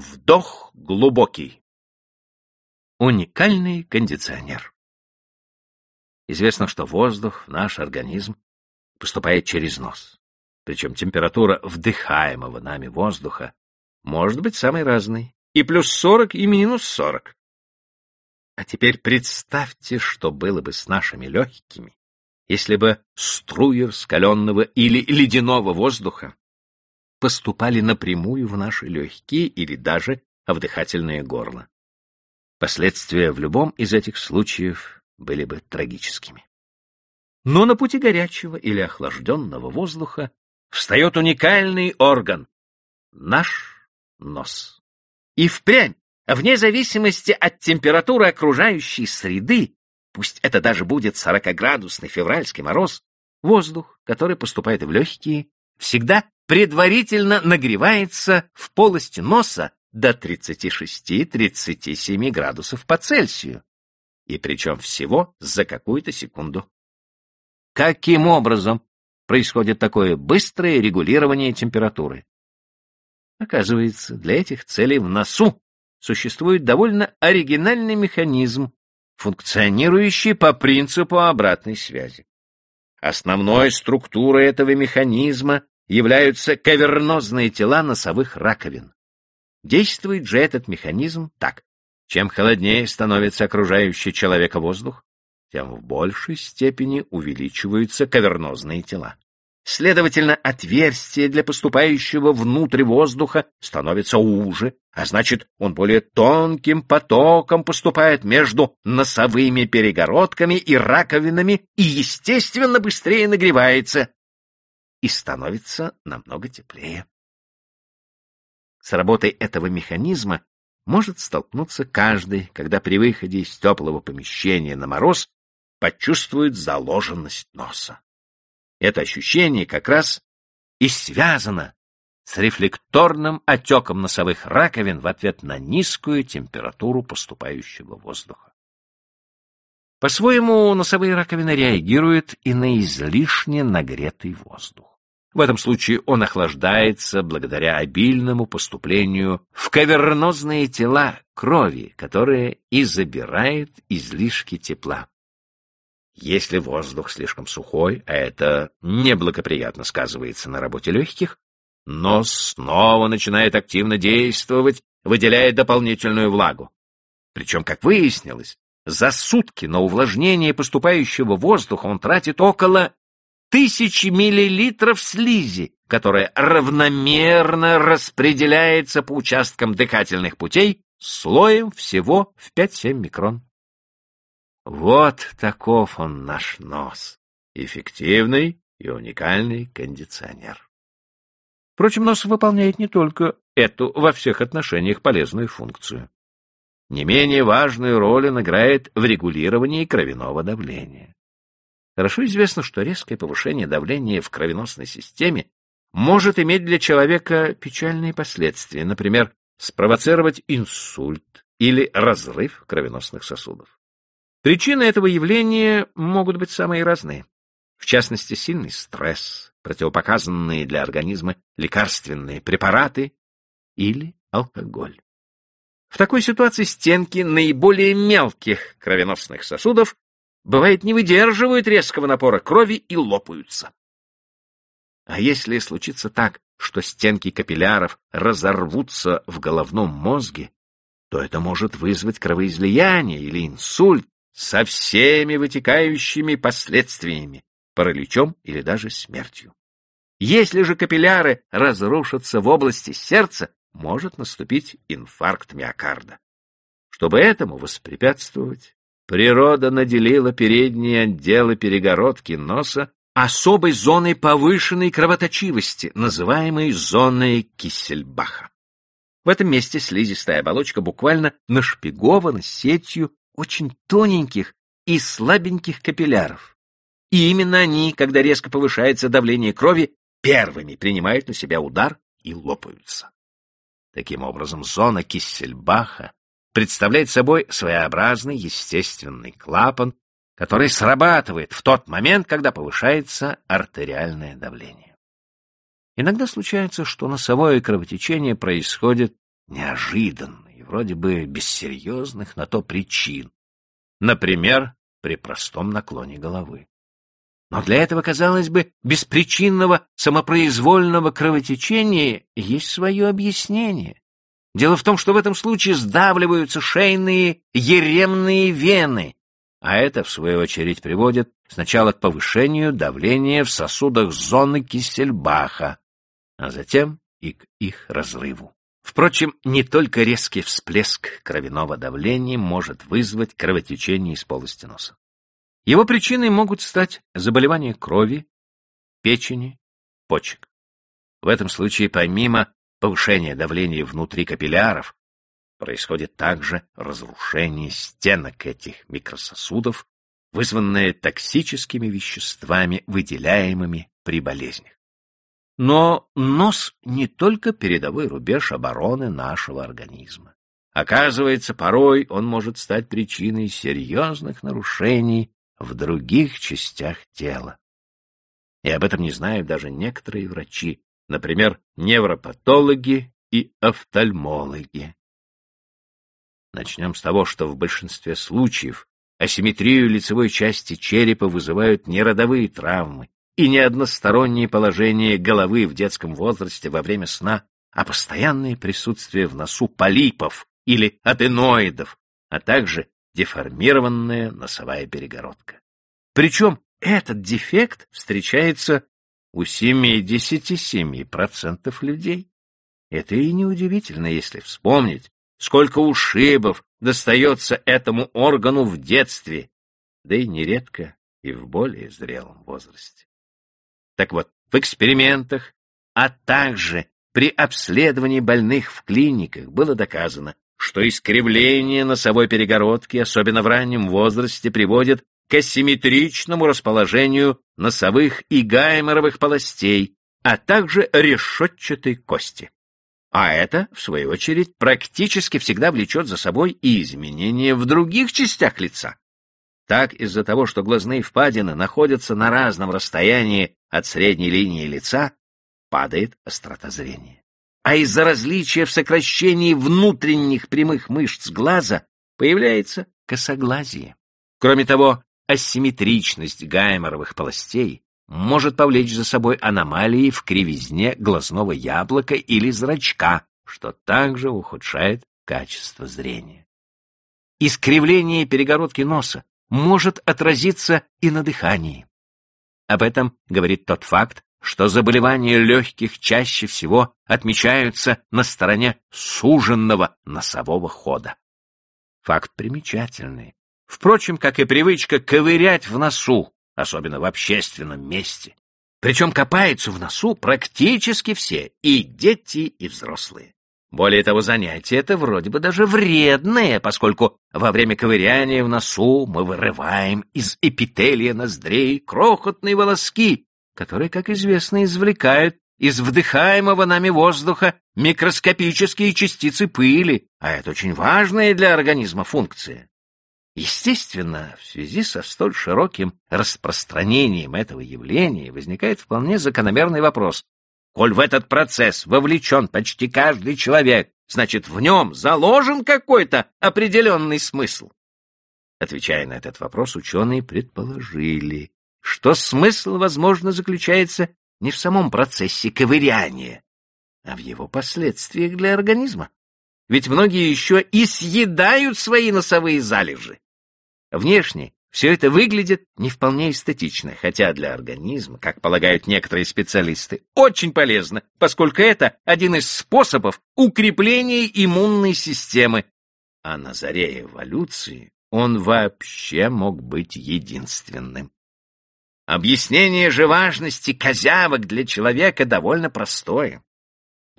Вдох глубокий. Уникальный кондиционер. Известно, что воздух в наш организм поступает через нос. Причем температура вдыхаемого нами воздуха может быть самой разной. И плюс 40, и минус 40. А теперь представьте, что было бы с нашими легкими, если бы струи раскаленного или ледяного воздуха поступали напрямую в наши легкие или даже в дыхательное горло. Последствия в любом из этих случаев были бы трагическими. Но на пути горячего или охлажденного воздуха встает уникальный орган — наш нос. И впрямь, вне зависимости от температуры окружающей среды, пусть это даже будет 40-градусный февральский мороз, воздух, который поступает в легкие, всегда предварительно нагревается в полости носа до 36-37 градусов по Цельсию, и причем всего за какую-то секунду. Каким образом происходит такое быстрое регулирование температуры? Оказывается, для этих целей в носу существует довольно оригинальный механизм, функционирующий по принципу обратной связи. Основной структурой этого механизма являются кавернозные тела носовых раковин. Действует же этот механизм так. Чем холоднее становится окружающий человека воздух, тем в большей степени увеличиваются кавернозные тела. Следовательно, отверстие для поступающего внутрь воздуха становится уже, а значит, он более тонким потоком поступает между носовыми перегородками и раковинами и, естественно, быстрее нагревается и становится намного теплее. С работой этого механизма может столкнуться каждый, когда при выходе из теплого помещения на мороз почувствует заложенность носа. Это ощущение как раз и связано с рефлекторным отеком носовых раковин в ответ на низкую температуру поступающего воздуха. По-своему, носовые раковины реагируют и на излишне нагретый воздух. В этом случае он охлаждается благодаря обильному поступлению в кавернозные тела крови, которая и забирает излишки тепла. Если воздух слишком сухой, а это неблагоприятно сказывается на работе легких, нос снова начинает активно действовать, выделяя дополнительную влагу. Причем, как выяснилось, за сутки на увлажнение поступающего воздуха он тратит около тысячи миллилитров слизи, которая равномерно распределяется по участкам дыхательных путей слоем всего в 5-7 микрон. Вот таков он наш нос. Эффективный и уникальный кондиционер. Впрочем, нос выполняет не только эту во всех отношениях полезную функцию. Не менее важную роль он играет в регулировании кровяного давления. Хорошо известно, что резкое повышение давления в кровеносной системе может иметь для человека печальные последствия, например, спровоцировать инсульт или разрыв кровеносных сосудов. Причины этого явления могут быть самые разные. В частности, сильный стресс, противопоказанные для организма лекарственные препараты или алкоголь. В такой ситуации стенки наиболее мелких кровеносных сосудов бывает, не выдерживают резкого напора крови и лопаются. А если случится так, что стенки капилляров разорвутся в головном мозге, то это может вызвать кровоизлияние или инсульт со всеми вытекающими последствиями, параличом или даже смертью. Если же капилляры разрушатся в области сердца, может наступить инфаркт миокарда. Чтобы этому воспрепятствовать, Природа наделила передние отделы перегородки носа особой зоной повышенной кровоточивости, называемой зоной Киссельбаха. В этом месте слизистая оболочка буквально нашпигована сетью очень тоненьких и слабеньких капилляров. И именно они, когда резко повышается давление крови, первыми принимают на себя удар и лопаются. Таким образом, зона Киссельбаха представляет собой своеобразный естественный клапан, который срабатывает в тот момент, когда повышается артериальное давление. Иногда случается, что носовое кровотечение происходит неожиданно и вроде бы без серьезных на то причин. Например, при простом наклоне головы. Но для этого, казалось бы, беспричинного самопроизвольного кровотечения есть свое объяснение. Дело в том, что в этом случае сдавливаются шейные еремные вены, а это, в свою очередь, приводит сначала к повышению давления в сосудах зоны Киссельбаха, а затем и к их разрыву. Впрочем, не только резкий всплеск кровяного давления может вызвать кровотечение из полости носа. Его причиной могут стать заболевания крови, печени, почек. В этом случае, помимо повышения давления внутри капилляров, происходит также разрушение стенок этих микрососудов, вызванное токсическими веществами, выделяемыми при болезнях. Но нос не только передовой рубеж обороны нашего организма. Оказывается, порой он может стать причиной серьезных нарушений в других частях тела. И об этом не знают даже некоторые врачи, например, невропатологи и офтальмологи. Начнем с того, что в большинстве случаев асимметрию лицевой части черепа вызывают не родовые травмы и не одностороннее положение головы в детском возрасте во время сна, а постоянное присутствие в носу полипов или аденоидов, а также деформированная носовая перегородка. Причем этот дефект встречается у 77% людей. Это и неудивительно, если вспомнить, сколько ушибов достается этому органу в детстве, да и нередко и в более зрелом возрасте. Так вот, в экспериментах, а также при обследовании больных в клиниках было доказано, что искривление носовой перегородки, особенно в раннем возрасте, приводит к асимметричному расположению носовых и гайморовых полостей, а также решетчатой кости. А это, в свою очередь, практически всегда влечет за собой и изменения в других частях лица. Так, из-за того, что глазные впадины находятся на разном расстоянии от средней линии лица, падает острота зрения. А из-за различия в сокращении внутренних прямых мышц глаза появляется косоглазие. Кроме того, асимметричность гайморовых полостей может повлечь за собой аномалии в кривизне глазного яблока или зрачка, что также ухудшает качество зрения. Искривление перегородки носа может отразиться и на дыхании. Об этом говорит тот факт, что заболевания легких чаще всего отмечаются на стороне суженного носового хода. Факт примечательный. Впрочем, как и привычка ковырять в носу, особенно в общественном месте. Причем копаются в носу практически все, и дети, и взрослые. Более того, занятие это вроде бы даже вредное, поскольку во время ковыряния в носу мы вырываем из эпителия ноздрей крохотные волоски, которые, как известно, извлекают из вдыхаемого нами воздуха микроскопические частицы пыли, а это очень важная для организма функция. Естественно, в связи со столь широким распространением этого явления возникает вполне закономерный вопрос. Коль в этот процесс вовлечен почти каждый человек, значит, в нем заложен какой-то определенный смысл. Отвечая на этот вопрос, ученые предположили, что смысл, возможно, заключается не в самом процессе ковыряния, а в его последствиях для организма. Ведь многие еще и съедают свои носовые залежи. Внешне все это выглядит не вполне эстетично, хотя для организма, как полагают некоторые специалисты, очень полезно, поскольку это один из способов укрепления иммунной системы. А на заре эволюции он вообще мог быть единственным. Объяснение же важности козявок для человека довольно простое.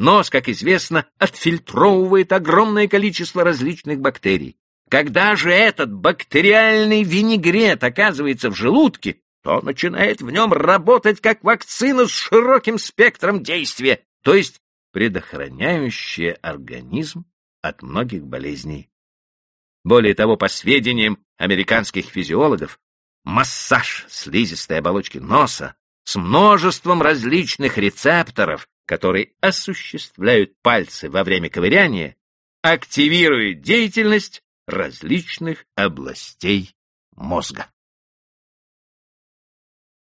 Нос, как известно, отфильтровывает огромное количество различных бактерий. Когда же этот бактериальный винегрет оказывается в желудке, то начинает в нем работать как вакцина с широким спектром действия, то есть предохраняющая организм от многих болезней. Более того, по сведениям американских физиологов, массаж слизистой оболочки носа с множеством различных рецепторов, который осуществляют пальцы во время ковыряния, активирует деятельность различных областей мозга.